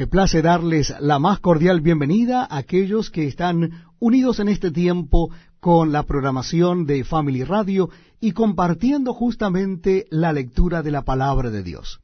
Me place darles la más cordial bienvenida a aquellos que están unidos en este tiempo con la programación de Family Radio y compartiendo justamente la lectura de la palabra de Dios.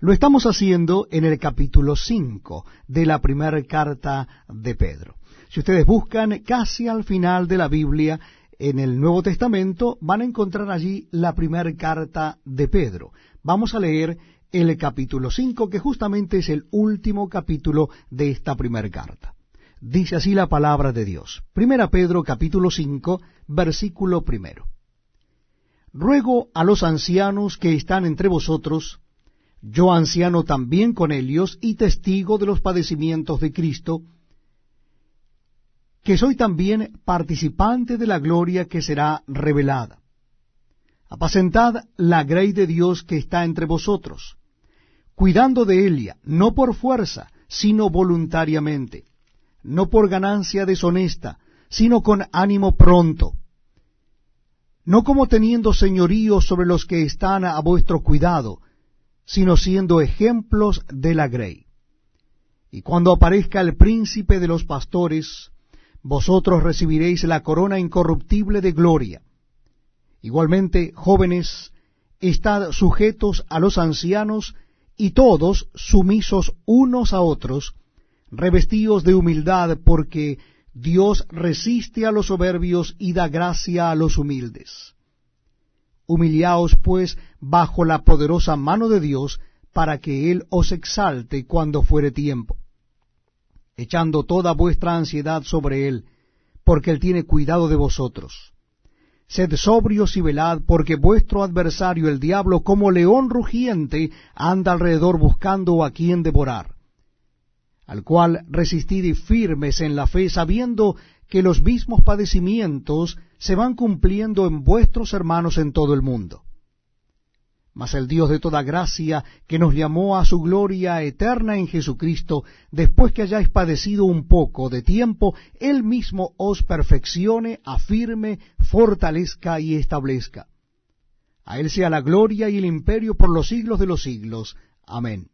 Lo estamos haciendo en el capítulo 5 de la primera carta de Pedro. Si ustedes buscan casi al final de la Biblia, en el Nuevo Testamento, van a encontrar allí la primera carta de Pedro. Vamos a leer el capítulo 5, que justamente es el último capítulo de esta primera carta. Dice así la palabra de Dios. Primera Pedro capítulo 5, versículo primero. Ruego a los ancianos que están entre vosotros, yo anciano también con ellos y testigo de los padecimientos de Cristo, que soy también participante de la gloria que será revelada. Apacentad la grey de Dios que está entre vosotros, cuidando de ella, no por fuerza, sino voluntariamente, no por ganancia deshonesta, sino con ánimo pronto, no como teniendo señorío sobre los que están a vuestro cuidado, sino siendo ejemplos de la grey. Y cuando aparezca el príncipe de los pastores, vosotros recibiréis la corona incorruptible de gloria. Igualmente, jóvenes, estad sujetos a los ancianos, y todos sumisos unos a otros, revestidos de humildad, porque Dios resiste a los soberbios y da gracia a los humildes. Humillaos, pues, bajo la poderosa mano de Dios, para que Él os exalte cuando fuere tiempo, echando toda vuestra ansiedad sobre Él, porque Él tiene cuidado de vosotros. Sed sobrios y velad, porque vuestro adversario el diablo, como león rugiente, anda alrededor buscando a quien devorar. Al cual resistid y firmes en la fe, sabiendo que los mismos padecimientos se van cumpliendo en vuestros hermanos en todo el mundo. Mas el Dios de toda gracia, que nos llamó a su gloria eterna en Jesucristo, después que hayáis padecido un poco de tiempo, Él mismo os perfeccione, afirme, fortalezca y establezca. A Él sea la gloria y el imperio por los siglos de los siglos. Amén.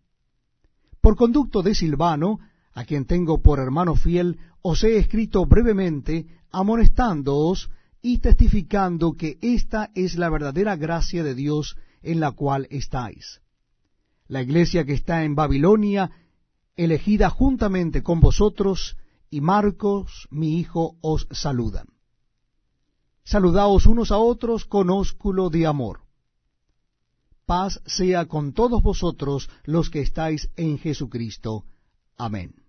Por conducto de Silvano, a quien tengo por hermano fiel, os he escrito brevemente, amonestándoos y testificando que esta es la verdadera gracia de Dios, en la cual estáis. La iglesia que está en Babilonia, elegida juntamente con vosotros, y Marcos, mi hijo, os saludan. Saludaos unos a otros con ósculo de amor. Paz sea con todos vosotros los que estáis en Jesucristo. Amén.